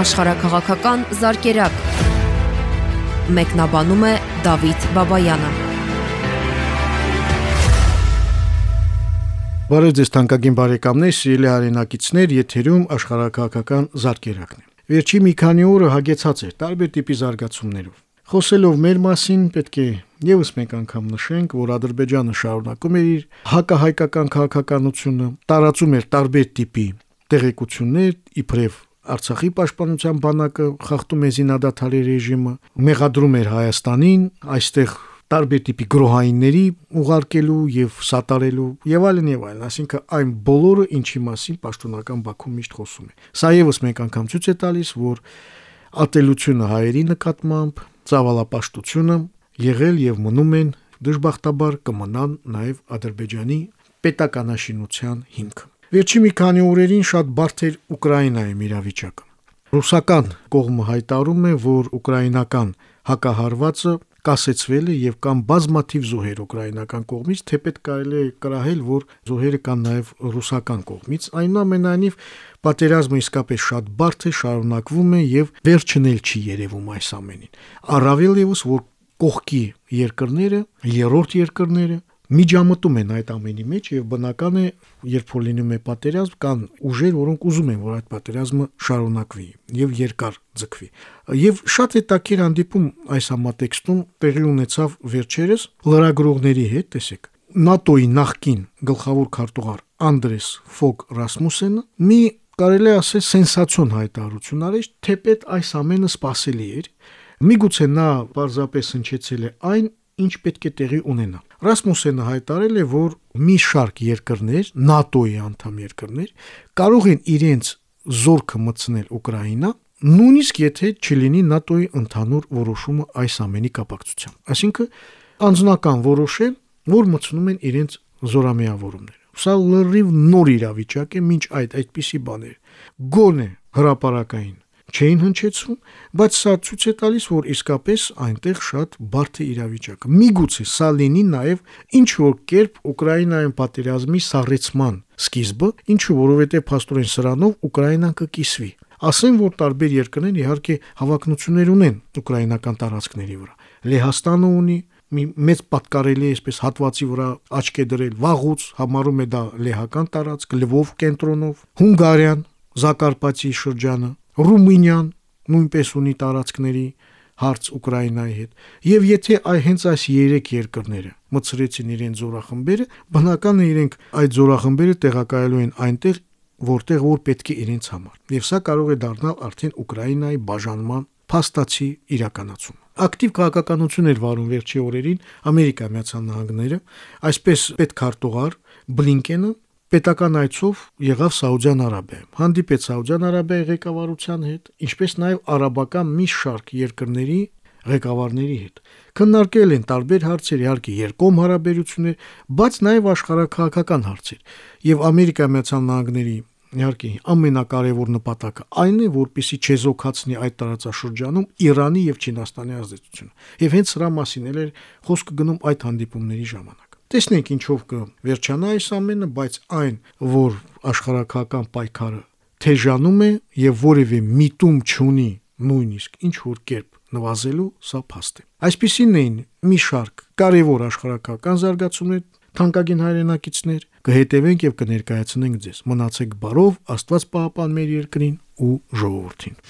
աշխարհակղական զարգերակ։ Մեկնաբանում է Դավիթ Բաբայանը։ Բարև ձեզ թանկագին բարեկամներ, սիրելի հայրենակիցներ, եթերում աշխարհակղական զարգերակն է։ Վերջի մի քանի օրը հագեցած էր տարբեր տիպի զարգացումներով։ Խոսելով մեր մասին, պետք է եւս մեկ անգամ նշենք, որ Ադրբեջանը շարունակում է իր հակահայկական քաղաքականությունը, տարածում էր տարբեր տիպի տեղեկություններ, իբրև Արցախի պաշտպանության բանակը խախտում է զինադադարի ռեժիմը, մեղադրում էր Հայաստանին, այստեղ տարբեր տիպի գրոհայինների ուղարկելու եւ սատարելու եւ այլն եւ այլն, ասինքն այն բոլորը ինչի մասին պաշտոնական Բաքուն միշտ խոսում է։ Սա եւս մեկ անգամ ցույց է տալիս, որ ատելությունը հայերի նկատմամբ, ցավալապաշտությունը եղել եւ մնում են դժբախտաբար կմնան նաեւ Ադրբեջանի պետականաշինության հիմքը։ Վերջի մի քանի օրերին շատ բարդ էր Ուկրաինայում իրավիճակը։ Ռուսական կողմը հայտարարում է, որ ուկրաինական հակահարվածը կասեցվել է եւ կան բազմաթիվ զոհեր ուկրաինական կողմից, թեպետ կարելի է կրահել, որ զոհերը կան նաեւ ռուսական կողմից։ Այնուամենայնիվ պատերազմը իսկապես շատ բարդ է, շարունակվում է եւ վերջն էլ չի երևում այս ամենին։ Առավել եւս որ կողքի երկրները, երրորդ երկրները միջամտում են այդ ամենի մեջ եւ բնական է, երբ որ լինում է պատերազմ, կան ուժեր, որոնք ուզում են, որ այդ պատերազմը շարունակվի եւ երկար ձգվի։ Եվ շատ հետաքրքիր հանդիպում այս համատեքստում տեղի ունեցավ վերջերս լրագրողների հետ, տեսեք, ՆԱՏՕ-ի նախկին գլխավոր քարտուղար Անդրես Ֆոգ Ռասմուսենը մի կարելի ասել սենսացիոն հայտարարություն արեց, թեպետ այս ամենը սпасելի էր։ Միգուցե նա պարզապես հնչեցել է այն, ինչ պետք է տեղի ունենա։ Ռասմուսենը հայտարել է, որ մի շարք երկրներ, ՆԱՏՕ-ի անդամ երկրներ, կարող են իրենց զորքը մտցնել Ուկրաինա, նույնիսկ եթե չլինի ՆԱՏՕ-ի ընդհանուր որոշումը այս ամենի կապակցությամբ։ Այսինքն անձնական որոշել, որ մտցնում են իրենց զորամիավորումները։ Սա լրիվ նոր իրավիճակ է, ոչ այդ այդպիսի բաներ։ Գոնե հրաապարակային չէին հնչեցում, բայց սա ցույց է տալիս, որ իսկապես այնտեղ շատ բարդ է իրավիճակը։ Միգուցե սա լինի նաև ինչ որ կերպ Ուկրաինայում պատերազմի սառեցման սկիզբը, ինչու որովհետև փաստորեն սրանով Ուկրաինան կկիսվի։ Ասեն, որ տարբեր երկրներ իհարկե հավակնություններ ունեն ուկրաինական տարածքների վրա։ Լեհաստանը ունի, մի մեծ պատկարելի այսպես հատվածի վրա աչք է դրել վաղուց համարում է դա լեհական տարածք լվով կենտրոնով հունգարիան զակարպատի շրջանը Ռումինիան նույնպես ունի տարածքների հարց Ուկրաինայի հետ։ Եվ եթե այ հենց այս 3 երկրները մցրեցին իրեն զորախմբերը, բնական է իրենք այդ զորախմբերը տեղակայելու են այնտեղ, որտեղ որ պետք է իրենց համար։ Եվ սա կարող է դառնալ արդեն Ուկրաինայի բաժանման փաստացի իրականացում։ Ակտիվ քաղաքականություն էր վարում վերջի օրերին Ամերիկա Միացյալ Նահանգները, այսպես պետքարտուղար Բլինկենը պետական այցով եղավ Սաուդյան Արաբիայում։ Հանդիպեց Սաուդյան Արաբիայի ղեկավարության հետ, ինչպես նաև արաբական մի շարք երկրների ղեկավարների հետ։ Քննարկել են տարբեր հարցեր, իհարկե երկկողմ հարաբերություններ, բայց նաև աշխարհակաղակական հարցեր։ Եվ Ամերիկա Միացյալ Նահանգների իհարկե ամենակարևոր նպատակը այն է, որպիսի չեզոքացնի այդ տարածաշրջանում Իրանի եւ Չինաստանի ազդեցությունը։ Եվ հենց սրա մասին էլ էր խոսքը գնում այդ հանդիպումների ժամանակ։ Տեսնենք ինչով կվերջանա այս ամենը, բայց այն, որ աշխարհակական պայքարը թեժանում է եւ որևէ միտում չունի նույնիսկ ինչ որ կերպ նվազելու, սա փաստ է։ Այսպիսին էին մի շարք կարևոր աշխարհակական զարգացումներ, թանկագին հայրենակիցներ, կհետևենք եւ կներկայացնենք ձեզ։ Մնացեք բարով, Աստված պահապան մեր երկրին ու ժողովրդին։